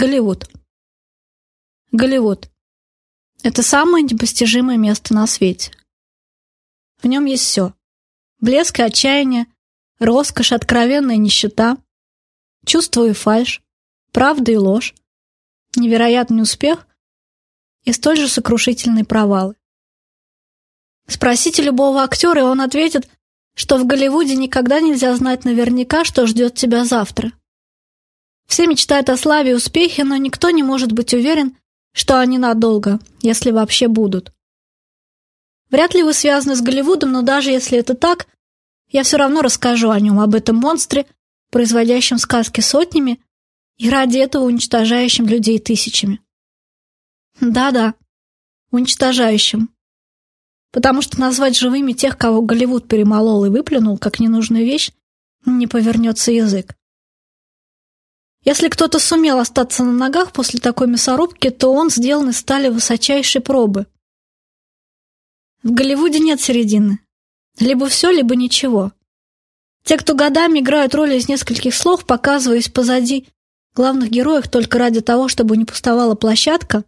Голливуд. Голливуд. Это самое непостижимое место на свете. В нем есть все. Блеск и отчаяние, роскошь, откровенная нищета, чувство и фальшь, правда и ложь, невероятный успех и столь же сокрушительные провалы. Спросите любого актера, и он ответит, что в Голливуде никогда нельзя знать наверняка, что ждет тебя завтра. Все мечтают о славе и успехе, но никто не может быть уверен, что они надолго, если вообще будут. Вряд ли вы связаны с Голливудом, но даже если это так, я все равно расскажу о нем, об этом монстре, производящем сказки сотнями и ради этого уничтожающим людей тысячами. Да-да, уничтожающим. Потому что назвать живыми тех, кого Голливуд перемолол и выплюнул, как ненужную вещь, не повернется язык. Если кто-то сумел остаться на ногах после такой мясорубки, то он сделан из стали высочайшей пробы. В Голливуде нет середины. Либо все, либо ничего. Те, кто годами играют роли из нескольких слов, показываясь позади главных героев только ради того, чтобы не пустовала площадка,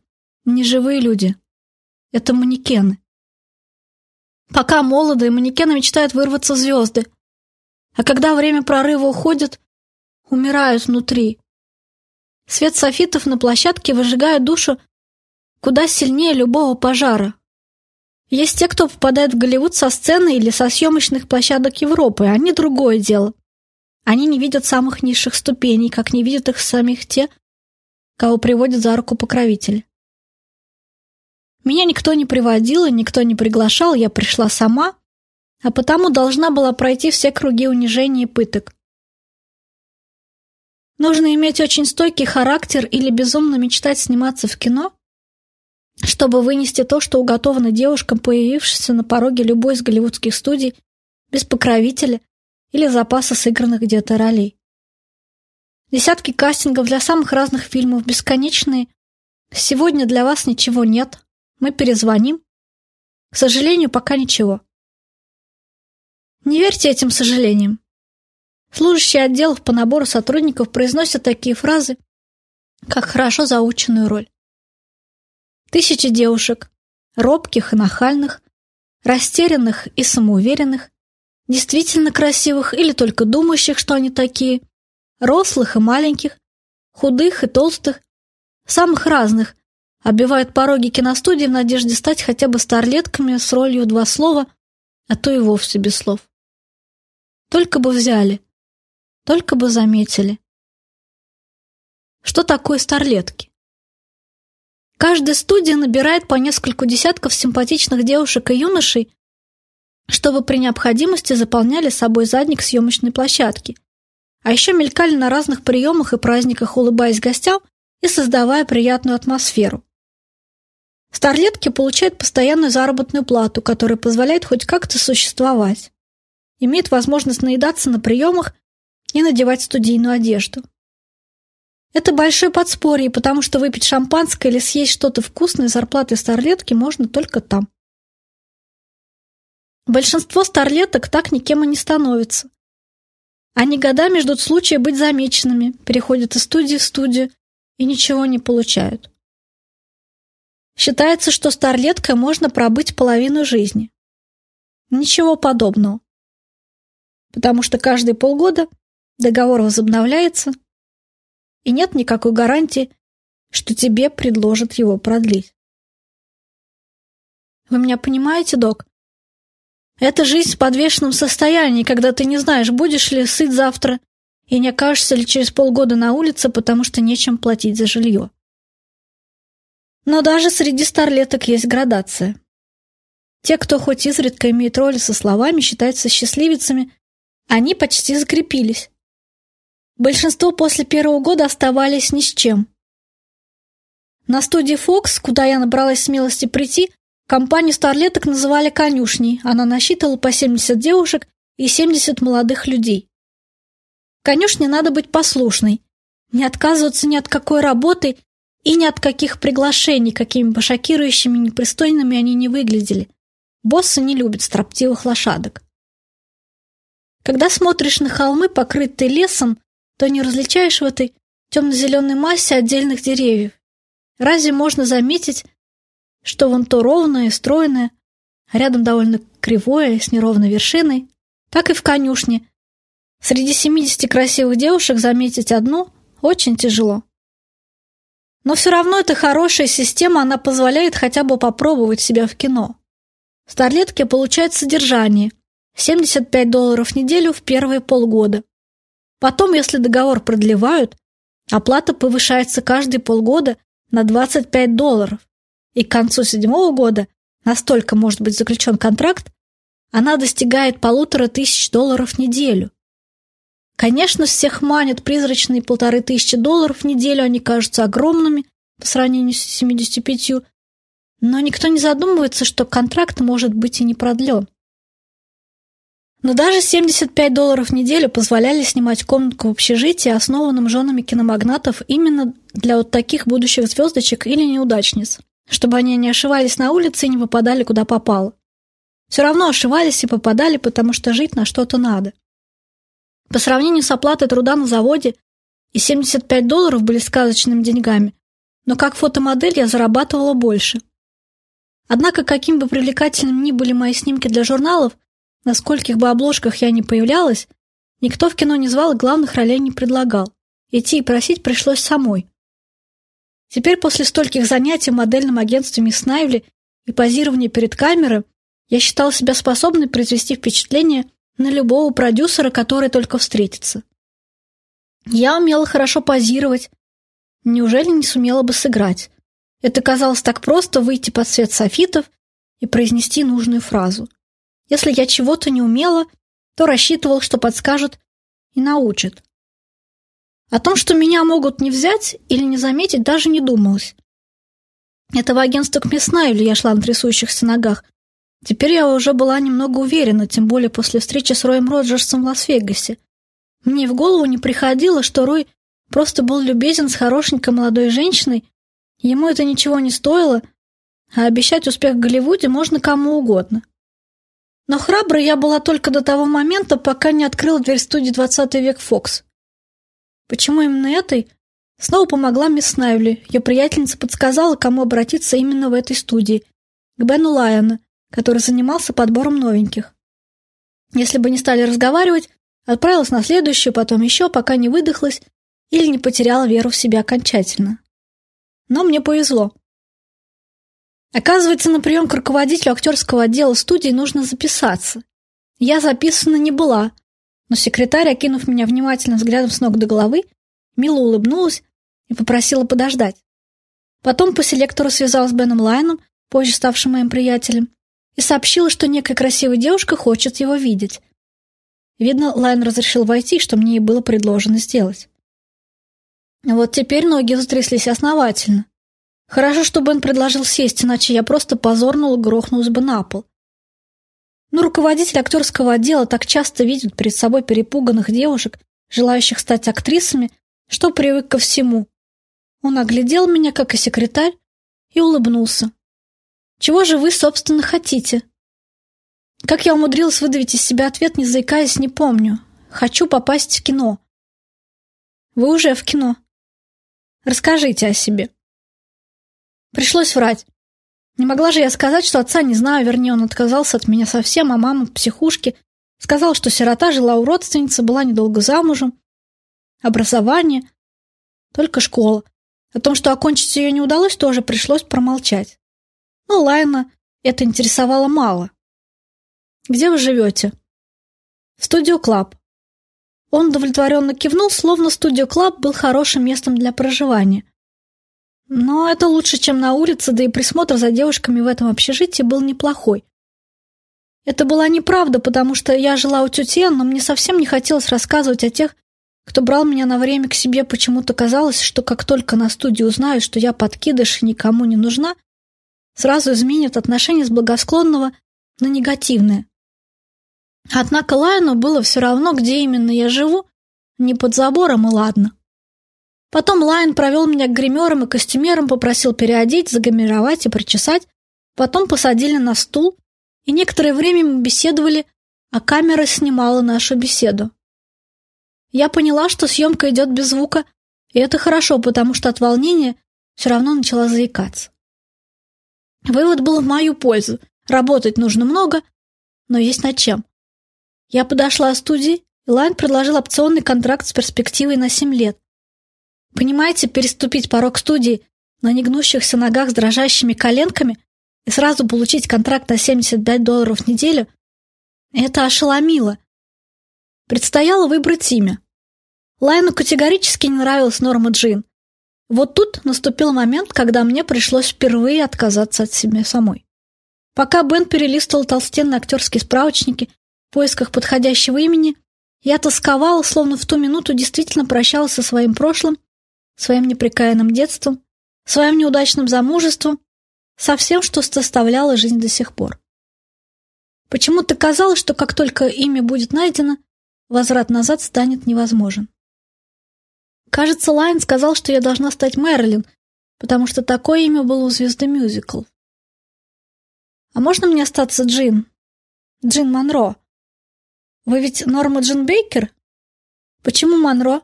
не живые люди. Это манекены. Пока молодые, манекены мечтают вырваться звезды. А когда время прорыва уходит, умирают внутри. Свет софитов на площадке выжигает душу куда сильнее любого пожара. Есть те, кто попадает в Голливуд со сцены или со съемочных площадок Европы, а они другое дело. Они не видят самых низших ступеней, как не видят их самих те, кого приводят за руку покровители. Меня никто не приводил и никто не приглашал, я пришла сама, а потому должна была пройти все круги унижения и пыток. Нужно иметь очень стойкий характер или безумно мечтать сниматься в кино, чтобы вынести то, что уготовано девушкам, появившимся на пороге любой из голливудских студий, без покровителя или запаса сыгранных где-то ролей. Десятки кастингов для самых разных фильмов, бесконечные. Сегодня для вас ничего нет. Мы перезвоним. К сожалению, пока ничего. Не верьте этим сожалениям. Служащие отделов по набору сотрудников произносят такие фразы, как хорошо заученную роль. Тысячи девушек, робких и нахальных, растерянных и самоуверенных, действительно красивых или только думающих, что они такие, рослых и маленьких, худых и толстых, самых разных, оббивают пороги киностудии в надежде стать хотя бы старлетками с ролью два слова, а то и вовсе без слов. Только бы взяли, только бы заметили. Что такое старлетки? Каждая студия набирает по нескольку десятков симпатичных девушек и юношей, чтобы при необходимости заполняли собой задник съемочной площадки, а еще мелькали на разных приемах и праздниках, улыбаясь гостям и создавая приятную атмосферу. Старлетки получают постоянную заработную плату, которая позволяет хоть как-то существовать. Имеет возможность наедаться на приемах и надевать студийную одежду. Это большое подспорье, потому что выпить шампанское или съесть что-то вкусное зарплаты старлетки можно только там. Большинство старлеток так никем и не становятся. Они годами ждут случая быть замеченными, переходят из студии в студию и ничего не получают. Считается, что старлеткой можно пробыть половину жизни. Ничего подобного. Потому что каждые полгода договор возобновляется, и нет никакой гарантии, что тебе предложат его продлить. Вы меня понимаете, док? Это жизнь в подвешенном состоянии, когда ты не знаешь, будешь ли сыт завтра и не окажешься ли через полгода на улице, потому что нечем платить за жилье. Но даже среди старлеток есть градация. Те, кто хоть изредка имеет роли со словами, считаются счастливицами, они почти закрепились. Большинство после первого года оставались ни с чем. На студии Fox, куда я набралась смелости прийти, компанию старлеток называли конюшней. Она насчитывала по 70 девушек и 70 молодых людей. Конюшне надо быть послушной, не отказываться ни от какой работы и ни от каких приглашений, какими бы шокирующими и непристойными они не выглядели. Боссы не любят строптивых лошадок. Когда смотришь на холмы, покрытые лесом, то не различаешь в этой темно-зеленой массе отдельных деревьев. Разве можно заметить, что вон то ровное стройное, а рядом довольно кривое, с неровной вершиной, так и в конюшне. Среди 70 красивых девушек заметить одну очень тяжело. Но все равно это хорошая система, она позволяет хотя бы попробовать себя в кино. Старлетки получают содержание – 75 долларов в неделю в первые полгода. Потом, если договор продлевают, оплата повышается каждые полгода на 25 долларов. И к концу седьмого года настолько может быть заключен контракт, она достигает полутора тысяч долларов в неделю. Конечно, всех манят призрачные полторы тысячи долларов в неделю, они кажутся огромными по сравнению с 75, но никто не задумывается, что контракт может быть и не продлен. Но даже 75 долларов в неделю позволяли снимать комнатку в общежитии, основанном женами киномагнатов именно для вот таких будущих звездочек или неудачниц, чтобы они не ошивались на улице и не попадали куда попало. Все равно ошивались и попадали, потому что жить на что-то надо. По сравнению с оплатой труда на заводе и 75 долларов были сказочными деньгами, но как фотомодель я зарабатывала больше. Однако, каким бы привлекательным ни были мои снимки для журналов, на скольких бы обложках я ни появлялась, никто в кино не звал и главных ролей не предлагал. Идти и просить пришлось самой. Теперь после стольких занятий в модельном агентстве Мисс Найвли и позирования перед камерой я считала себя способной произвести впечатление на любого продюсера, который только встретится. Я умела хорошо позировать. Неужели не сумела бы сыграть? Это казалось так просто выйти под свет софитов и произнести нужную фразу. Если я чего-то не умела, то рассчитывал, что подскажут и научат. О том, что меня могут не взять или не заметить, даже не думалось. Этого агентства к Мясна или я шла на трясущихся ногах, Теперь я уже была немного уверена, тем более после встречи с Роем Роджерсом в Лас-Вегасе. Мне в голову не приходило, что Рой просто был любезен с хорошенькой молодой женщиной, ему это ничего не стоило, а обещать успех в Голливуде можно кому угодно. Но храброй я была только до того момента, пока не открыла дверь студии «20 век Фокс». Почему именно этой? Снова помогла мисс Найвли. Ее приятельница подсказала, кому обратиться именно в этой студии. К Бену Лайону, который занимался подбором новеньких. Если бы не стали разговаривать, отправилась на следующую, потом еще, пока не выдохлась или не потеряла веру в себя окончательно. Но мне повезло. Оказывается, на прием к руководителю актерского отдела студии нужно записаться. Я записана не была, но секретарь, окинув меня внимательным взглядом с ног до головы, мило улыбнулась и попросила подождать. Потом по селектору связалась с Беном Лайном, позже ставшим моим приятелем, и сообщила, что некая красивая девушка хочет его видеть. Видно, Лайн разрешил войти, что мне и было предложено сделать. Вот теперь ноги затряслись основательно. Хорошо, что Бен предложил сесть, иначе я просто позорнула грохнулась бы на пол. Но руководитель актерского отдела так часто видит перед собой перепуганных девушек, желающих стать актрисами, что привык ко всему. Он оглядел меня, как и секретарь, и улыбнулся. Чего же вы, собственно, хотите? Как я умудрилась выдавить из себя ответ, не заикаясь, не помню. Хочу попасть в кино. Вы уже в кино. Расскажите о себе. Пришлось врать. Не могла же я сказать, что отца не знаю, вернее, он отказался от меня совсем, а мама в психушке. Сказал, что сирота жила у родственницы, была недолго замужем. Образование. Только школа. О том, что окончить ее не удалось, тоже пришлось промолчать. Но Лайна это интересовало мало. «Где вы живете?» «В Студио Клаб». Он удовлетворенно кивнул, словно Студио Клаб был хорошим местом для проживания. Но это лучше, чем на улице, да и присмотр за девушками в этом общежитии был неплохой. Это была неправда, потому что я жила у тети но мне совсем не хотелось рассказывать о тех, кто брал меня на время к себе. Почему-то казалось, что как только на студии узнают, что я подкидыш и никому не нужна, сразу изменит отношение с благосклонного на негативное. Однако Лайну было все равно, где именно я живу, не под забором и ладно. Потом Лайн провел меня к гримерам и костюмерам, попросил переодеть, загримировать и причесать, потом посадили на стул, и некоторое время мы беседовали, а камера снимала нашу беседу. Я поняла, что съемка идет без звука, И это хорошо, потому что от волнения все равно начала заикаться. Вывод был в мою пользу. Работать нужно много, но есть над чем. Я подошла к студии, и Лайн предложил опционный контракт с перспективой на 7 лет. Понимаете, переступить порог студии на негнущихся ногах с дрожащими коленками и сразу получить контракт на 75 долларов в неделю – это ошеломило. Предстояло выбрать имя. Лайну категорически не нравилась Норма Джин. Вот тут наступил момент, когда мне пришлось впервые отказаться от себя самой. Пока Бен перелистывал толстенные актерские справочники в поисках подходящего имени, я тосковала, словно в ту минуту действительно прощалась со своим прошлым, своим неприкаянным детством, своим неудачным замужеством, со всем, что составляло жизнь до сих пор. Почему-то казалось, что как только имя будет найдено, возврат назад станет невозможен. Кажется, Лайн сказал, что я должна стать Мэрилин, потому что такое имя было у звезды мюзикл. А можно мне остаться Джин? Джин Монро. Вы ведь Норма Джин Бейкер? Почему Монро?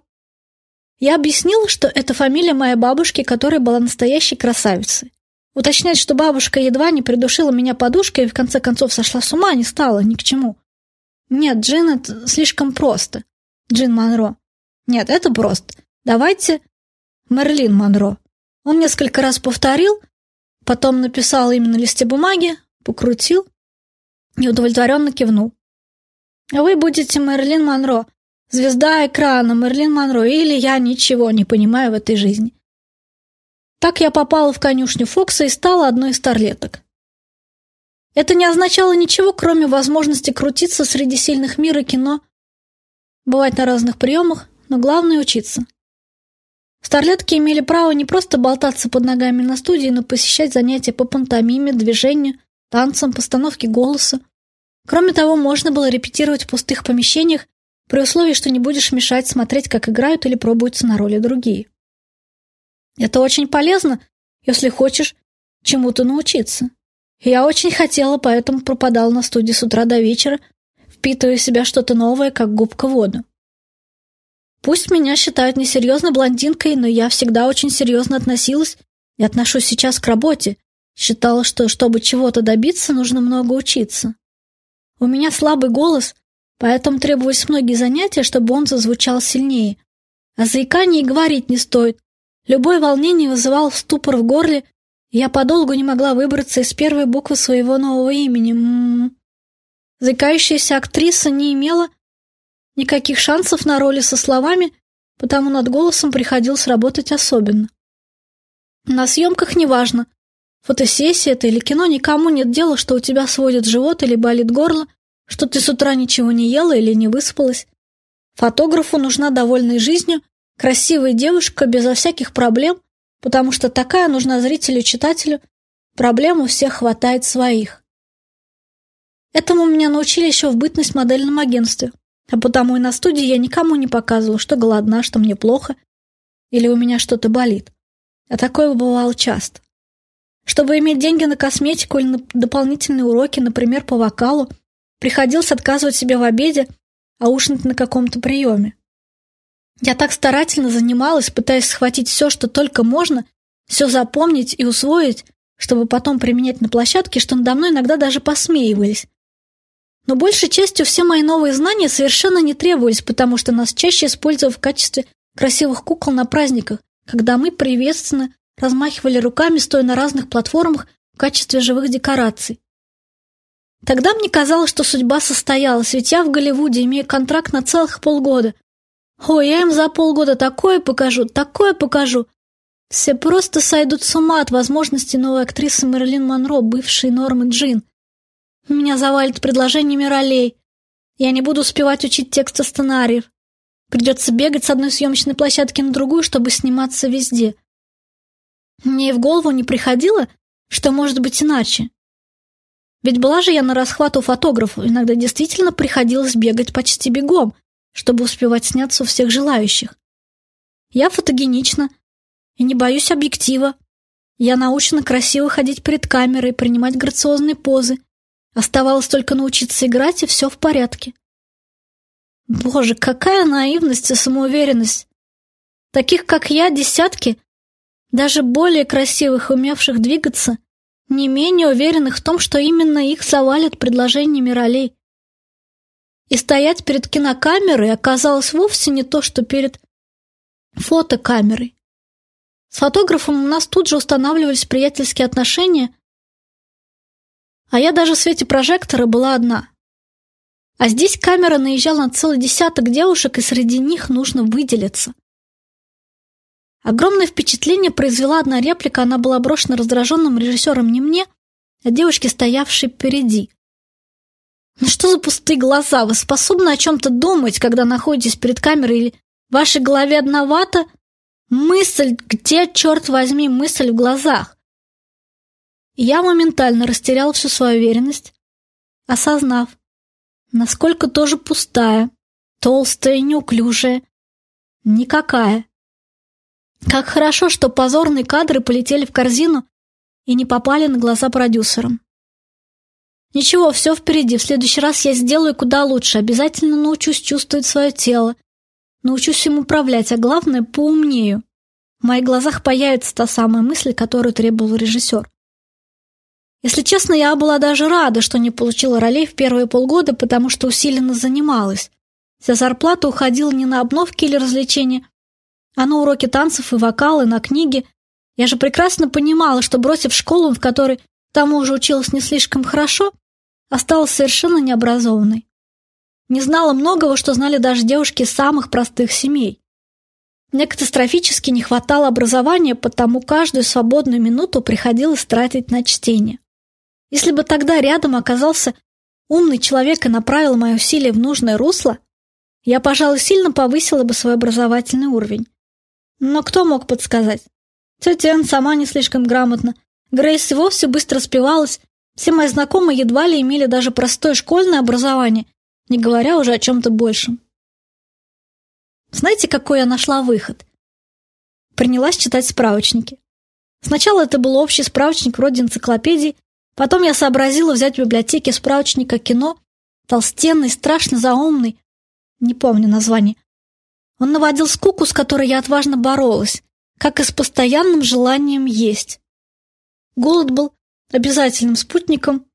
Я объяснила, что это фамилия моей бабушки, которая была настоящей красавицей. Уточнять, что бабушка едва не придушила меня подушкой и в конце концов сошла с ума, не стало ни к чему. Нет, Джин — это слишком просто. Джин Монро. Нет, это просто. Давайте Мерлин Монро. Он несколько раз повторил, потом написал именно на листе бумаги, покрутил и удовлетворенно кивнул. Вы будете Мерлин Монро, звезда экрана Мерлин Монро, или я ничего не понимаю в этой жизни. Так я попала в конюшню Фокса и стала одной из старлеток. Это не означало ничего, кроме возможности крутиться среди сильных мира кино, бывать на разных приемах, но главное — учиться. Старлетки имели право не просто болтаться под ногами на студии, но посещать занятия по пантомиме, движению, танцам, постановке голоса. Кроме того, можно было репетировать в пустых помещениях при условии, что не будешь мешать смотреть, как играют или пробуются на роли другие. Это очень полезно, если хочешь чему-то научиться. Я очень хотела, поэтому пропадал на студии с утра до вечера, впитывая в себя что-то новое, как губка воду. Пусть меня считают несерьезной блондинкой, но я всегда очень серьезно относилась и отношусь сейчас к работе. Считала, что, чтобы чего-то добиться, нужно много учиться. У меня слабый голос, поэтому требовались многие занятия, чтобы он зазвучал сильнее. О заикании говорить не стоит. Любое волнение вызывало ступор в горле, и я подолгу не могла выбраться из первой буквы своего нового имени. М -м -м. Заикающаяся актриса не имела Никаких шансов на роли со словами, потому над голосом приходилось работать особенно. На съемках неважно, фотосессия это или кино, никому нет дела, что у тебя сводит живот или болит горло, что ты с утра ничего не ела или не выспалась. Фотографу нужна довольной жизнью, красивая девушка безо всяких проблем, потому что такая нужна зрителю-читателю, проблем у всех хватает своих. Этому меня научили еще в бытность модельном агентстве. А потому и на студии я никому не показывала, что голодна, что мне плохо или у меня что-то болит. А такое бывало часто. Чтобы иметь деньги на косметику или на дополнительные уроки, например, по вокалу, приходилось отказывать себе в обеде, а ужинать на каком-то приеме. Я так старательно занималась, пытаясь схватить все, что только можно, все запомнить и усвоить, чтобы потом применять на площадке, что надо мной иногда даже посмеивались, но большей частью все мои новые знания совершенно не требовались, потому что нас чаще использовали в качестве красивых кукол на праздниках, когда мы приветственно размахивали руками, стоя на разных платформах в качестве живых декораций. Тогда мне казалось, что судьба состоялась, ведь я в Голливуде имею контракт на целых полгода. О, я им за полгода такое покажу, такое покажу. Все просто сойдут с ума от возможности новой актрисы Мэрилин Монро, бывшей Нормы Джин. Меня завалит предложениями ролей. Я не буду успевать учить тексты сценариев. Придется бегать с одной съемочной площадки на другую, чтобы сниматься везде. Мне и в голову не приходило, что может быть иначе. Ведь была же я на расхват у фотографов, иногда действительно приходилось бегать почти бегом, чтобы успевать сняться у всех желающих. Я фотогенична и не боюсь объектива. Я научена красиво ходить перед камерой, принимать грациозные позы, Оставалось только научиться играть, и все в порядке. Боже, какая наивность и самоуверенность! Таких, как я, десятки, даже более красивых, умевших двигаться, не менее уверенных в том, что именно их завалят предложениями ролей. И стоять перед кинокамерой оказалось вовсе не то, что перед фотокамерой. С фотографом у нас тут же устанавливались приятельские отношения, а я даже в свете прожектора была одна. А здесь камера наезжала на целый десяток девушек, и среди них нужно выделиться. Огромное впечатление произвела одна реплика, она была брошена раздраженным режиссером не мне, а девушке, стоявшей впереди. «Ну что за пустые глаза? Вы способны о чем-то думать, когда находитесь перед камерой, или в вашей голове одновато? Мысль, где, черт возьми, мысль в глазах?» я моментально растерял всю свою уверенность, осознав, насколько тоже пустая, толстая, неуклюжая, никакая. Как хорошо, что позорные кадры полетели в корзину и не попали на глаза продюсерам. Ничего, все впереди. В следующий раз я сделаю куда лучше. Обязательно научусь чувствовать свое тело. Научусь им управлять, а главное, поумнею. В моих глазах появится та самая мысль, которую требовал режиссер. Если честно, я была даже рада, что не получила ролей в первые полгода, потому что усиленно занималась. Вся зарплата уходила не на обновки или развлечения, а на уроки танцев и вокалы, на книги. Я же прекрасно понимала, что, бросив школу, в которой тому же училась не слишком хорошо, осталась совершенно необразованной. Не знала многого, что знали даже девушки из самых простых семей. Мне катастрофически не хватало образования, потому каждую свободную минуту приходилось тратить на чтение. Если бы тогда рядом оказался умный человек и направил мои усилия в нужное русло, я, пожалуй, сильно повысила бы свой образовательный уровень. Но кто мог подсказать? Тетя Энн сама не слишком грамотна. Грейс вовсе быстро спивалась. Все мои знакомые едва ли имели даже простое школьное образование, не говоря уже о чем-то большем. Знаете, какой я нашла выход? Принялась читать справочники. Сначала это был общий справочник вроде энциклопедии, Потом я сообразила взять в библиотеке справочника кино, толстенный, страшно заумный, не помню название. Он наводил скуку, с которой я отважно боролась, как и с постоянным желанием есть. Голод был обязательным спутником.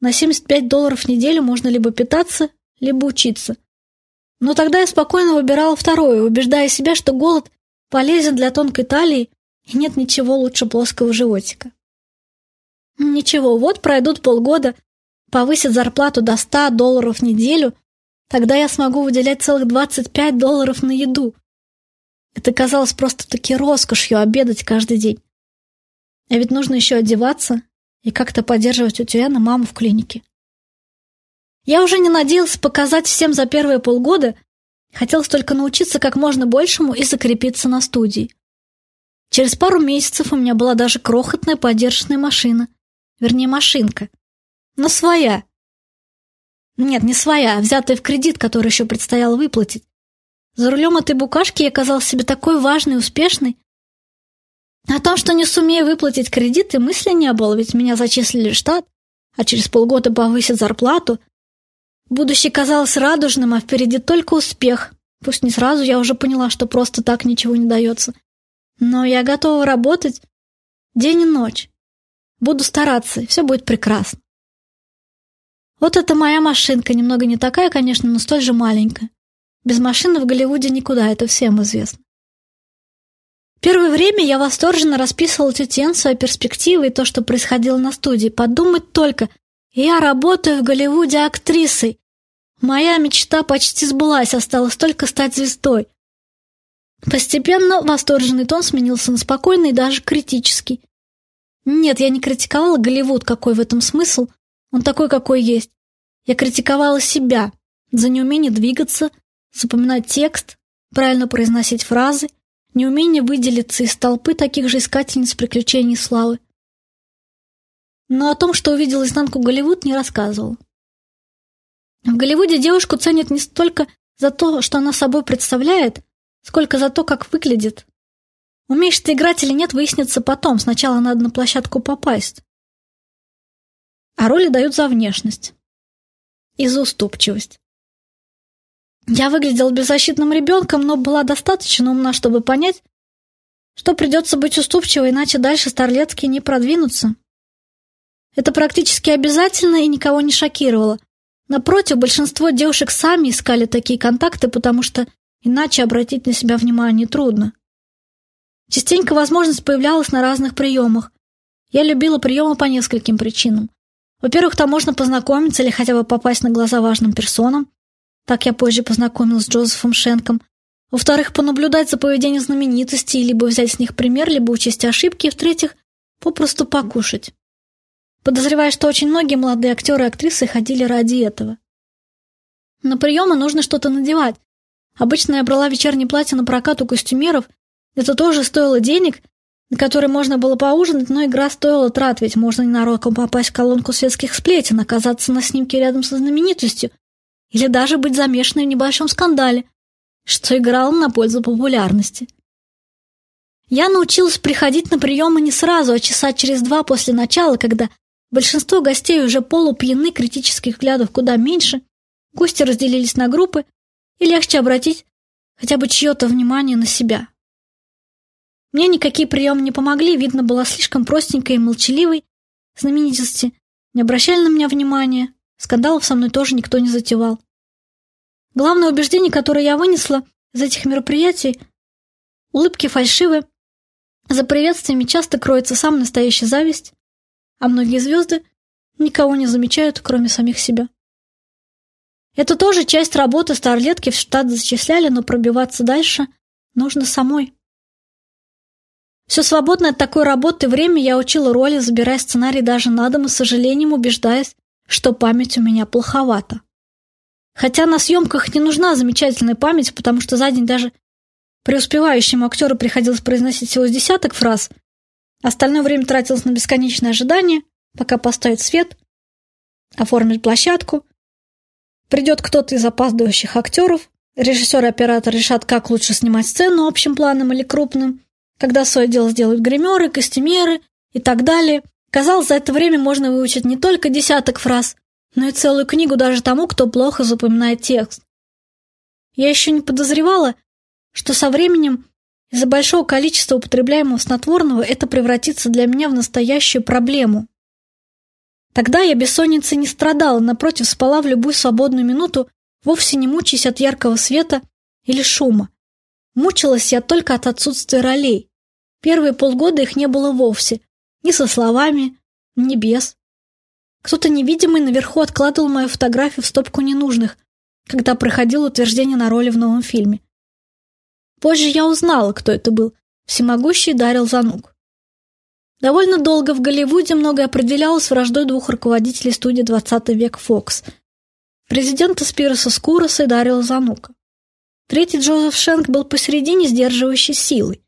На 75 долларов в неделю можно либо питаться, либо учиться. Но тогда я спокойно выбирала второе, убеждая себя, что голод полезен для тонкой талии и нет ничего лучше плоского животика. Ничего, вот пройдут полгода, повысят зарплату до 100 долларов в неделю, тогда я смогу выделять целых 25 долларов на еду. Это казалось просто-таки роскошью обедать каждый день. А ведь нужно еще одеваться и как-то поддерживать у Тюэна маму в клинике. Я уже не надеялся показать всем за первые полгода, хотелось только научиться как можно большему и закрепиться на студии. Через пару месяцев у меня была даже крохотная подержанная машина — Вернее, машинка. Но своя. Нет, не своя, а взятая в кредит, который еще предстояло выплатить. За рулем этой букашки я казалась себе такой важной и успешной. О том, что не сумею выплатить кредит, и мысли не было, ведь меня зачислили в штат, а через полгода повысят зарплату. Будущее казалось радужным, а впереди только успех. Пусть не сразу, я уже поняла, что просто так ничего не дается. Но я готова работать день и ночь. Буду стараться, и все будет прекрасно. Вот это моя машинка, немного не такая, конечно, но столь же маленькая. Без машины в Голливуде никуда, это всем известно. Первое время я восторженно расписывала тетен свои перспективы и то, что происходило на студии. Подумать только, я работаю в Голливуде актрисой. Моя мечта почти сбылась, осталось только стать звездой. Постепенно восторженный тон сменился на спокойный и даже критический. Нет, я не критиковала Голливуд, какой в этом смысл. Он такой, какой есть. Я критиковала себя за неумение двигаться, запоминать текст, правильно произносить фразы, неумение выделиться из толпы таких же искательниц приключений и славы. Но о том, что увидел изнанку Голливуд, не рассказывал. В Голливуде девушку ценят не столько за то, что она собой представляет, сколько за то, как выглядит, Умеешь ты играть или нет, выяснится потом. Сначала надо на площадку попасть. А роли дают за внешность. И за уступчивость. Я выглядела беззащитным ребенком, но была достаточно умна, чтобы понять, что придется быть уступчивой, иначе дальше Старлетские не продвинутся. Это практически обязательно и никого не шокировало. Напротив, большинство девушек сами искали такие контакты, потому что иначе обратить на себя внимание трудно. Частенько возможность появлялась на разных приемах. Я любила приемы по нескольким причинам. Во-первых, там можно познакомиться или хотя бы попасть на глаза важным персонам. Так я позже познакомилась с Джозефом Шенком. Во-вторых, понаблюдать за поведением знаменитостей, либо взять с них пример, либо учесть ошибки. И в-третьих, попросту покушать. Подозреваю, что очень многие молодые актеры и актрисы ходили ради этого. На приемы нужно что-то надевать. Обычно я брала вечернее платье на прокат у костюмеров. Это тоже стоило денег, на которые можно было поужинать, но игра стоила трат, ведь можно ненароком попасть в колонку светских сплетен, оказаться на снимке рядом со знаменитостью или даже быть замешанной в небольшом скандале, что играло на пользу популярности. Я научилась приходить на приемы не сразу, а часа через два после начала, когда Большинство гостей уже полупьяны, критических взглядов куда меньше. Гости разделились на группы, и легче обратить хотя бы чье-то внимание на себя. Мне никакие приемы не помогли, видно, была слишком простенькой и молчаливой. Знаменитости не обращали на меня внимания, скандалов со мной тоже никто не затевал. Главное убеждение, которое я вынесла из этих мероприятий — улыбки фальшивы, за приветствиями часто кроется сам настоящая зависть, а многие звезды никого не замечают, кроме самих себя. Это тоже часть работы старлетки в штат зачисляли, но пробиваться дальше нужно самой. Все свободное от такой работы время я учила роли, забирая сценарий даже на дом и с сожалением убеждаясь, что память у меня плоховата. Хотя на съемках не нужна замечательная память, потому что за день даже преуспевающему актеру приходилось произносить всего с десяток фраз, Остальное время тратилось на бесконечное ожидание, пока поставят свет, оформят площадку. Придет кто-то из опаздывающих актеров, режиссер и оператор решат, как лучше снимать сцену общим планом или крупным, когда свое дело сделают гримеры, костюмеры и так далее. Казалось, за это время можно выучить не только десяток фраз, но и целую книгу даже тому, кто плохо запоминает текст. Я еще не подозревала, что со временем из-за большого количества употребляемого снотворного это превратится для меня в настоящую проблему. Тогда я бессонницей не страдала, напротив, спала в любую свободную минуту, вовсе не мучаясь от яркого света или шума. Мучилась я только от отсутствия ролей. Первые полгода их не было вовсе, ни со словами, ни без. Кто-то невидимый наверху откладывал мою фотографию в стопку ненужных, когда проходил утверждение на роли в новом фильме. Позже я узнала, кто это был. Всемогущий Дарил Занук. Довольно долго в Голливуде многое определялось враждой двух руководителей студии «20 век Фокс» – президента Спироса Скуроса и Дарила Занука. Третий Джозеф Шенк был посередине сдерживающей силой.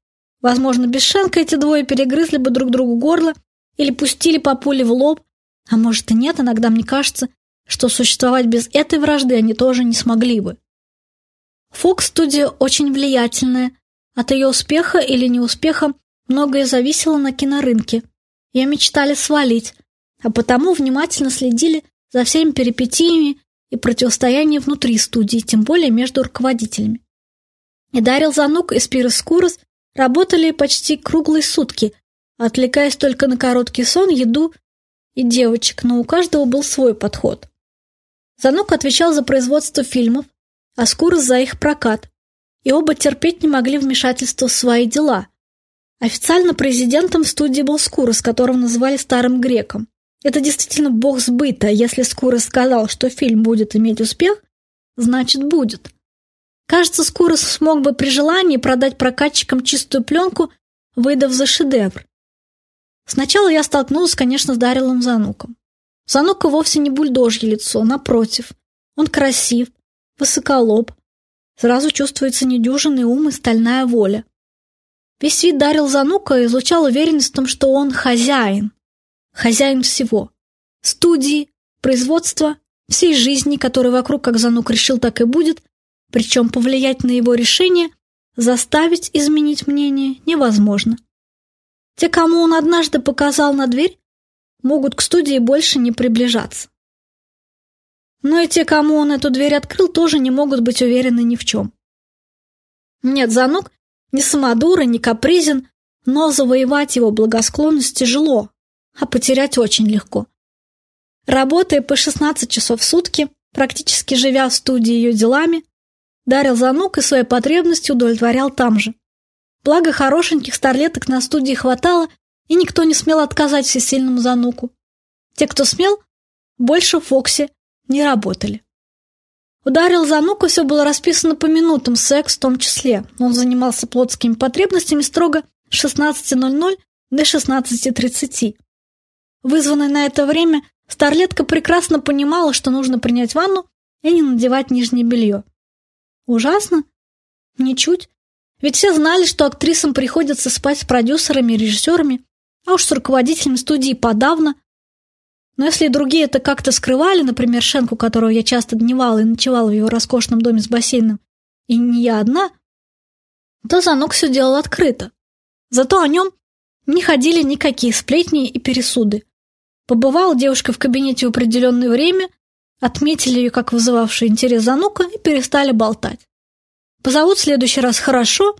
Возможно, без Шенка эти двое перегрызли бы друг другу горло или пустили по пуле в лоб, а может и нет, иногда мне кажется, что существовать без этой вражды они тоже не смогли бы. Фокс-студия очень влиятельная. От ее успеха или неуспеха многое зависело на кинорынке. Ее мечтали свалить, а потому внимательно следили за всеми перипетиями и противостоянием внутри студии, тем более между руководителями. И Дарил Занук и Спирос Курос работали почти круглые сутки, отвлекаясь только на короткий сон, еду и девочек, но у каждого был свой подход. Занук отвечал за производство фильмов, а Скурос за их прокат, и оба терпеть не могли вмешательства в свои дела. Официально президентом студии был Скурос, которого называли старым греком. Это действительно бог сбыта, если Скурос сказал, что фильм будет иметь успех, значит будет. Кажется, Скурос смог бы при желании продать прокатчикам чистую пленку, выдав за шедевр. Сначала я столкнулась, конечно, с Дарилом Зануком. Занука вовсе не бульдожье лицо, напротив. Он красив, высоколоб. Сразу чувствуется недюжинный ум и стальная воля. Весь вид Дарил Занука излучал уверенность в том, что он хозяин. Хозяин всего. Студии, производства, всей жизни, которая вокруг, как Занук решил, так и будет, причем повлиять на его решение, заставить изменить мнение невозможно. Те, кому он однажды показал на дверь, могут к студии больше не приближаться. Но и те, кому он эту дверь открыл, тоже не могут быть уверены ни в чем. Нет, Занук не самодур и не капризен, но завоевать его благосклонность тяжело, а потерять очень легко. Работая по 16 часов в сутки, практически живя в студии ее делами, Дарил Занук и свои потребности удовлетворял там же. Благо хорошеньких старлеток на студии хватало, и никто не смел отказать всесильному Зануку. Те, кто смел, больше в Фоксе не работали. Ударил Зануку все было расписано по минутам, секс в том числе. Он занимался плотскими потребностями строго с 16.00 до 16.30. Вызванная на это время, старлетка прекрасно понимала, что нужно принять ванну и не надевать нижнее белье. Ужасно? Ничуть. Ведь все знали, что актрисам приходится спать с продюсерами и режиссерами, а уж с руководителем студии подавно. Но если другие это как-то скрывали, например, Шенку, которого я часто дневала и ночевала в его роскошном доме с бассейном, и не я одна, то Занок все делал открыто. Зато о нем не ходили никакие сплетни и пересуды. Побывала девушка в кабинете в определенное время, отметили ее как вызывавший интерес Занука и перестали болтать. Позовут в следующий раз хорошо,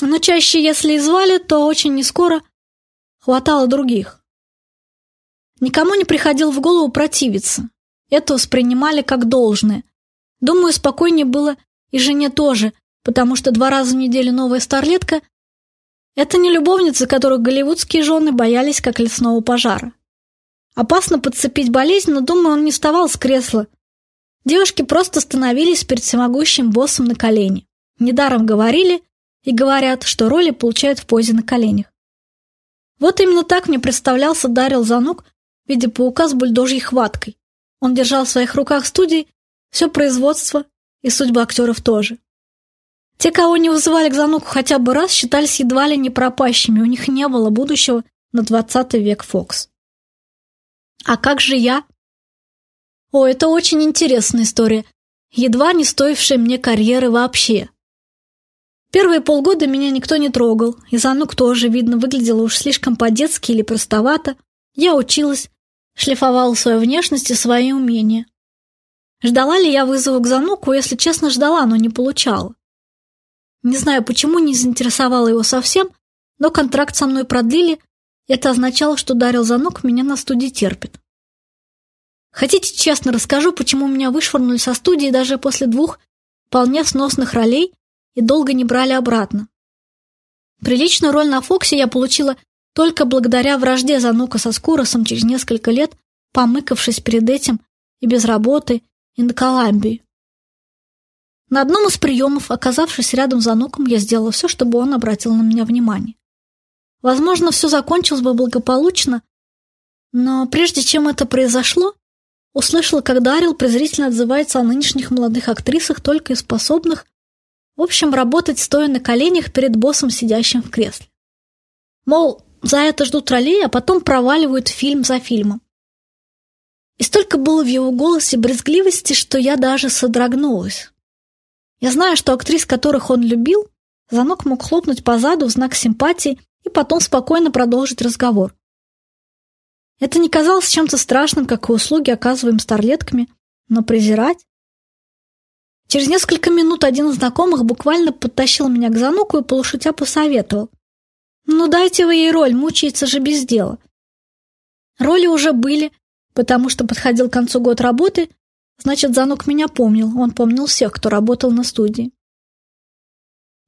но чаще, если и звали, то очень нескоро хватало других. Никому не приходило в голову противиться. Это воспринимали как должное. Думаю, спокойнее было и жене тоже, потому что два раза в неделю новая старлетка – это не любовницы, которых голливудские жены боялись как лесного пожара. Опасно подцепить болезнь, но, думаю, он не вставал с кресла. Девушки просто становились перед всемогущим боссом на колени. Недаром говорили и говорят, что роли получают в позе на коленях. Вот именно так мне представлялся Дарил Занук в виде паука с бульдожьей хваткой. Он держал в своих руках студии все производство и судьба актеров тоже. Те, кого не вызывали к Зануку хотя бы раз, считались едва ли не пропащими, у них не было будущего на 20 век Фокс. А как же я? О, это очень интересная история, едва не стоившая мне карьеры вообще. Первые полгода меня никто не трогал, и Занук тоже, видно, выглядела уж слишком по-детски или простовато. Я училась, шлифовала свою внешность и свои умения. Ждала ли я вызова к Зануку, если честно, ждала, но не получала. Не знаю, почему не заинтересовала его совсем, но контракт со мной продлили, это означало, что Дарил Занук меня на студии терпит. Хотите, честно расскажу, почему меня вышвырнули со студии даже после двух вполне сносных ролей и долго не брали обратно. Приличную роль на Фоксе я получила только благодаря вражде Занука со Скуросом через несколько лет, помыкавшись перед этим и без работы, и на Коламбии. На одном из приемов, оказавшись рядом с Зануком, я сделала все, чтобы он обратил на меня внимание. Возможно, все закончилось бы благополучно, но прежде чем это произошло, услышала, как Дарил презрительно отзывается о нынешних молодых актрисах, только и способных, в общем, работать стоя на коленях перед боссом, сидящим в кресле. Мол, за это ждут ролей, а потом проваливают фильм за фильмом. И столько было в его голосе брезгливости, что я даже содрогнулась. Я знаю, что актрис, которых он любил, Занок мог хлопнуть по заду в знак симпатии и потом спокойно продолжить разговор. Это не казалось чем-то страшным, как и услуги оказываем старлетками, но презирать? Через несколько минут один из знакомых буквально подтащил меня к зануку и полушутя посоветовал. «Ну дайте вы ей роль, мучается же без дела». Роли уже были, потому что подходил к концу год работы, значит, Занук меня помнил, он помнил всех, кто работал на студии.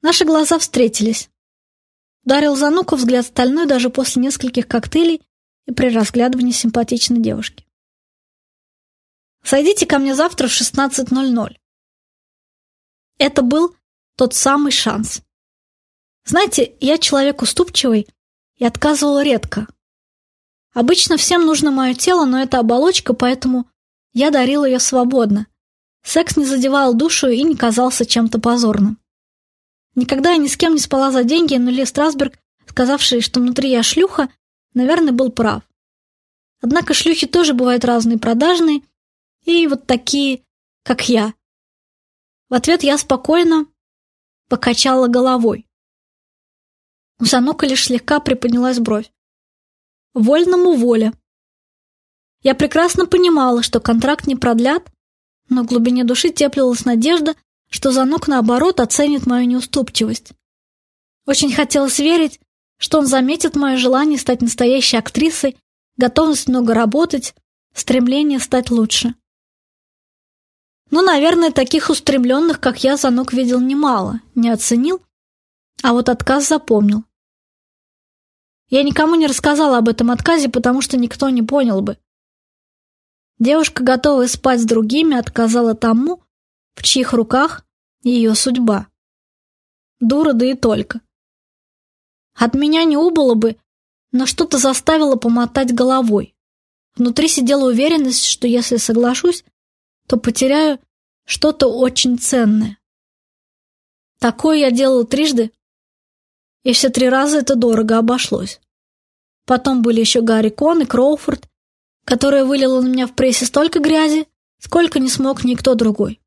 Наши глаза встретились. Дарил Зануку взгляд стальной даже после нескольких коктейлей и при разглядывании симпатичной девушки. «Сойдите ко мне завтра в 16.00». Это был тот самый шанс. Знаете, я человек уступчивый и отказывал редко. Обычно всем нужно мое тело, но это оболочка, поэтому я дарил ее свободно. Секс не задевал душу и не казался чем-то позорным. Никогда я ни с кем не спала за деньги, но Ли Страсберг, сказавший, что внутри я шлюха, наверное, был прав. Однако шлюхи тоже бывают разные продажные, и вот такие, как я. В ответ я спокойно покачала головой. У Санука лишь слегка приподнялась бровь. Вольному воля. Я прекрасно понимала, что контракт не продлят, но в глубине души теплилась надежда, что Занук, наоборот, оценит мою неуступчивость. Очень хотелось верить, что он заметит мое желание стать настоящей актрисой, готовность много работать, стремление стать лучше. Ну, наверное, таких устремленных, как я, Занук видел немало, не оценил, а вот отказ запомнил. Я никому не рассказала об этом отказе, потому что никто не понял бы. Девушка, готовая спать с другими, отказала тому, в чьих руках ее судьба. Дура, да и только. От меня не убыло бы, но что-то заставило помотать головой. Внутри сидела уверенность, что если соглашусь, то потеряю что-то очень ценное. Такое я делала трижды, и все три раза это дорого обошлось. Потом были еще Гарри Кон и Кроуфорд, которая вылила на меня в прессе столько грязи, сколько не смог никто другой.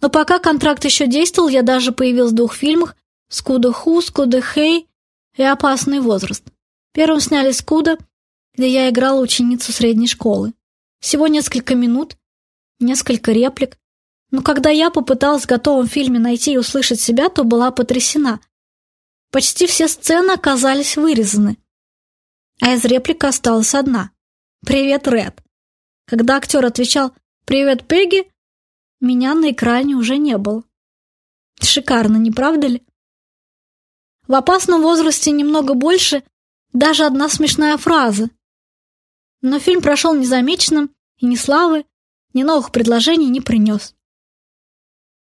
Но пока контракт еще действовал, я даже появилась в двух фильмах «Скуда Ху», «Скуда Хей» и «Опасный возраст». Первым сняли «Скуда», где я играла ученицу средней школы. Всего несколько минут, несколько реплик. Но когда я попыталась в готовом фильме найти и услышать себя, то была потрясена. Почти все сцены оказались вырезаны. А из реплик осталась одна. «Привет, Ред». Когда актер отвечал «Привет, Пегги», меня на экране уже не было. Шикарно, не правда ли? В опасном возрасте немного больше, даже одна смешная фраза. Но фильм прошел незамеченным, и ни славы, ни новых предложений не принес.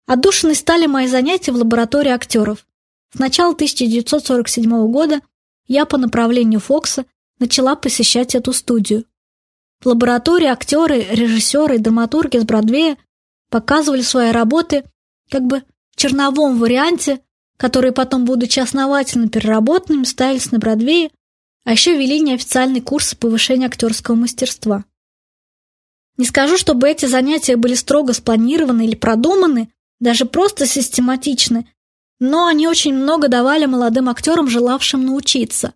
Отдушиной стали мои занятия в лаборатории актеров. С начала 1947 года я по направлению Фокса начала посещать эту студию. В лаборатории актеры, режиссеры и драматурги с Бродвея показывали свои работы как бы в черновом варианте, которые потом, будучи основательно переработанными, ставились на Бродвее, а еще вели неофициальный курс повышения актерского мастерства. Не скажу, чтобы эти занятия были строго спланированы или продуманы, даже просто систематичны, но они очень много давали молодым актерам, желавшим научиться.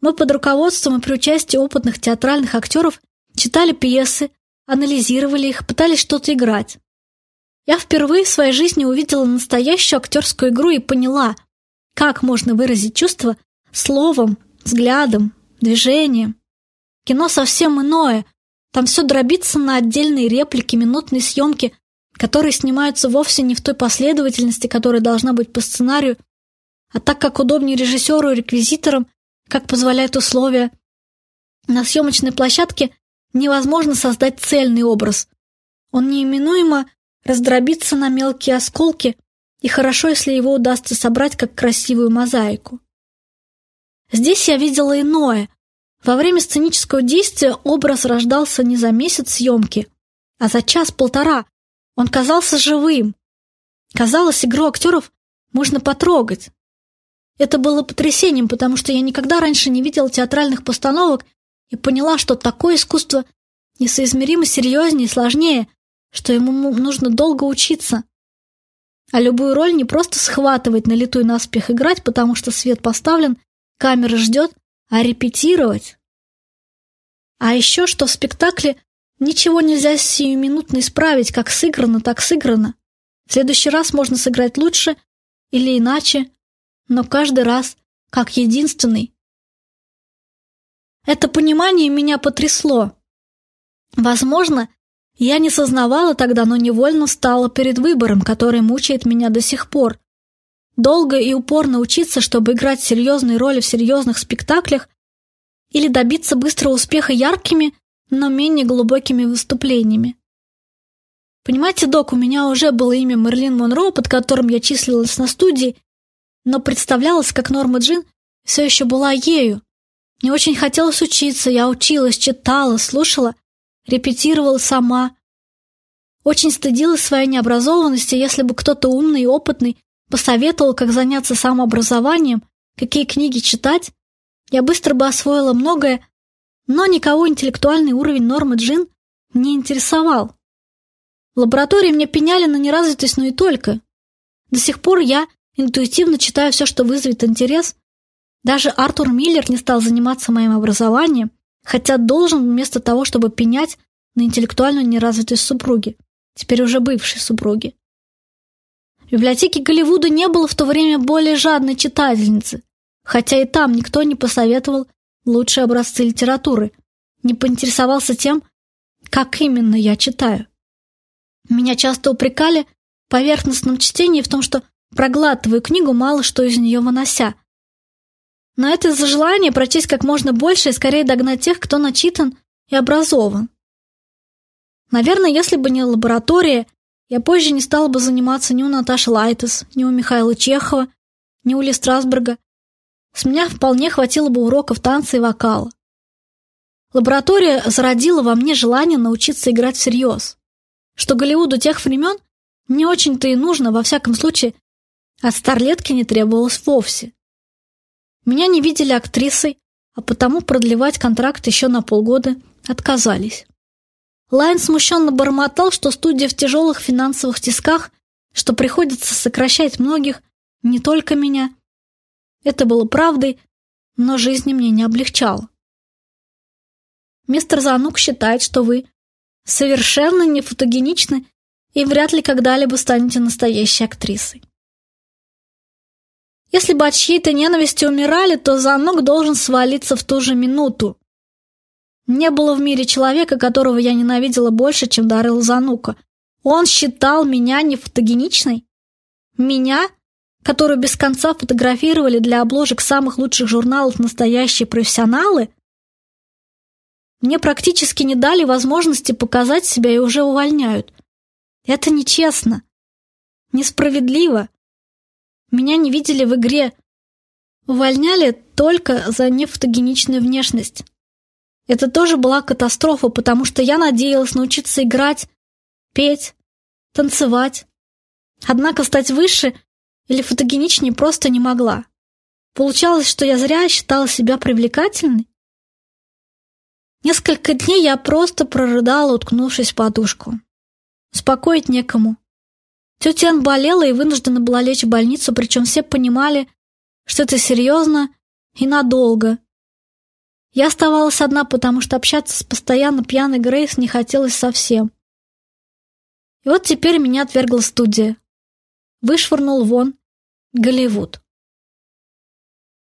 Мы под руководством и при участии опытных театральных актеров читали пьесы, анализировали их, пытались что-то играть. Я впервые в своей жизни увидела настоящую актерскую игру и поняла, как можно выразить чувство словом, взглядом, движением. Кино совсем иное. Там все дробится на отдельные реплики, минутные съемки, которые снимаются вовсе не в той последовательности, которая должна быть по сценарию, а так как удобнее режиссеру и реквизиторам, как позволяют условия. На съемочной площадке невозможно создать цельный образ. Он неименуемо раздробится на мелкие осколки, и хорошо, если его удастся собрать как красивую мозаику. Здесь я видела иное. Во время сценического действия образ рождался не за месяц съемки, а за час-полтора, он казался живым. Казалось, игру актеров можно потрогать. Это было потрясением, потому что я никогда раньше не видела театральных постановок и поняла, что такое искусство несоизмеримо серьезнее и сложнее, что ему нужно долго учиться. А любую роль не просто схватывать на лету и наспех играть, потому что свет поставлен, камера ждет, а репетировать. А еще, что в спектакле Ничего нельзя сиюминутно исправить, как сыграно, так сыграно. В следующий раз можно сыграть лучше или иначе, но каждый раз как единственный. Это понимание меня потрясло. Возможно, я не сознавала тогда, но невольно стала перед выбором, который мучает меня до сих пор. Долго и упорно учиться, чтобы играть серьезные роли в серьезных спектаклях, или добиться быстрого успеха яркими, но менее глубокими выступлениями. Понимаете, док, у меня уже было имя Мерлин Монро, под которым я числилась на студии, но представлялась, как Норма Джин все еще была ею. Мне очень хотелось учиться, я училась, читала, слушала, репетировала сама. Очень стыдилась своей необразованности, если бы кто-то умный и опытный посоветовал, как заняться самообразованием, какие книги читать, я быстро бы освоила многое, но никого интеллектуальный уровень нормы Джин не интересовал. В лаборатории мне пеняли на неразвитость, но и только. До сих пор я интуитивно читаю все, что вызовет интерес. Даже Артур Миллер не стал заниматься моим образованием, хотя должен вместо того, чтобы пенять на интеллектуальную неразвитость супруги. теперь уже бывшей супруги. В библиотеке Голливуда не было в то время более жадной читательницы, хотя и там никто не посоветовал лучшие образцы литературы, не поинтересовался тем, как именно я читаю. Меня часто упрекали в поверхностном чтении в том, что проглатываю книгу, мало что из нее вынося. Но это из-за желания прочесть как можно больше и скорее догнать тех, кто начитан и образован. Наверное, если бы не лаборатория, я позже не стала бы заниматься ни у Наташи Лайтес, ни у Михаила Чехова, ни у Ли Страсберга. С меня вполне хватило бы уроков танца и вокала. Лаборатория зародила во мне желание научиться играть всерьез, что Голливуду тех времен не очень-то и нужно, во всяком случае, от старлетки не требовалось вовсе. Меня не видели актрисой, а потому продлевать контракт еще на полгода отказались. Лайн смущенно бормотал, что студия в тяжелых финансовых тисках, что приходится сокращать многих, не только меня. Это было правдой, но жизни мне не облегчало. Мистер Занук считает, что вы совершенно не фотогеничны и вряд ли когда-либо станете настоящей актрисой. Если бы от чьей-то ненависти умирали, то Занук должен свалиться в ту же минуту. Не было в мире человека, которого я ненавидела больше, чем Дарил Занука. Он считал меня не фотогеничной? Меня, которую без конца фотографировали для обложек самых лучших журналов настоящие профессионалы? Мне практически не дали возможности показать себя и уже увольняют. Это нечестно. Несправедливо. Меня не видели в игре. Увольняли только за нефотогеничную внешность. Это тоже была катастрофа, потому что я надеялась научиться играть, петь, танцевать. Однако стать выше или фотогеничнее просто не могла. Получалось, что я зря считала себя привлекательной. Несколько дней я просто прорыдала, уткнувшись в подушку. Успокоить некому. Тетя Ан болела и вынуждена была лечь в больницу, причем все понимали, что это серьезно и надолго, я оставалась одна, потому что общаться с постоянно пьяной Грейс не хотелось совсем. И вот теперь меня отвергла студия. Вышвырнул вон Голливуд.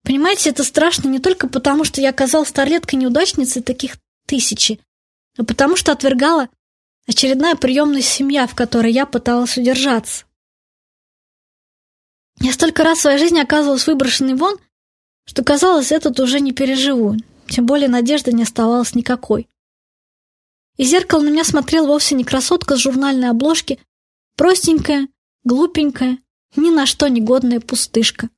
Понимаете, это страшно не только потому, что я оказалась старлеткой-неудачницей таких тысячи, а потому что отвергала очередная приемная семья, в которой я пыталась удержаться. Я столько раз в своей жизни оказывалась выброшенной вон, что казалось, этот уже не переживу, тем более надежды не оставалось никакой. Из зеркала на меня смотрела вовсе не красотка с журнальной обложки, простенькая, глупенькая, ни на что негодная пустышка.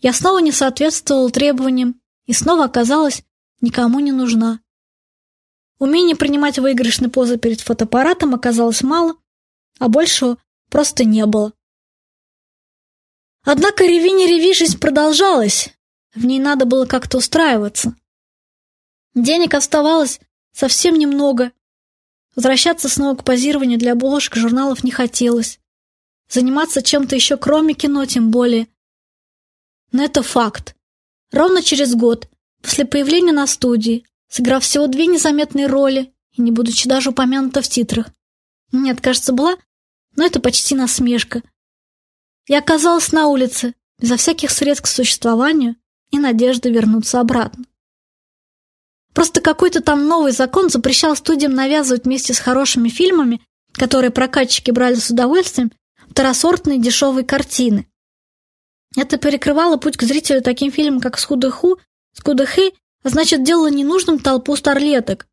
Я снова не соответствовала требованиям и снова оказалась никому не нужна. Умение принимать выигрышные позы перед фотоаппаратом оказалось мало, а большего просто не было. Однако реви реви, жизнь продолжалась. В ней надо было как-то устраиваться. Денег оставалось совсем немного. Возвращаться снова к позированию для обложек журналов не хотелось. Заниматься чем-то еще кроме кино тем более. Но это факт. Ровно через год, после появления на студии, сыграв всего две незаметные роли и не будучи даже упомянута в титрах. Нет, кажется, была, но это почти насмешка. Я оказалась на улице, безо всяких средств к существованию и надежды вернуться обратно. Просто какой-то там новый закон запрещал студиям навязывать вместе с хорошими фильмами, которые прокатчики брали с удовольствием, второсортные дешевые картины. Это перекрывало путь к зрителю таким фильмам, как «Скудыху», «Скудыхы», а значит, делало ненужным толпу старлеток.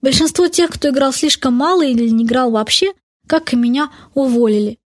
Большинство тех, кто играл слишком мало или не играл вообще, как и меня, уволили.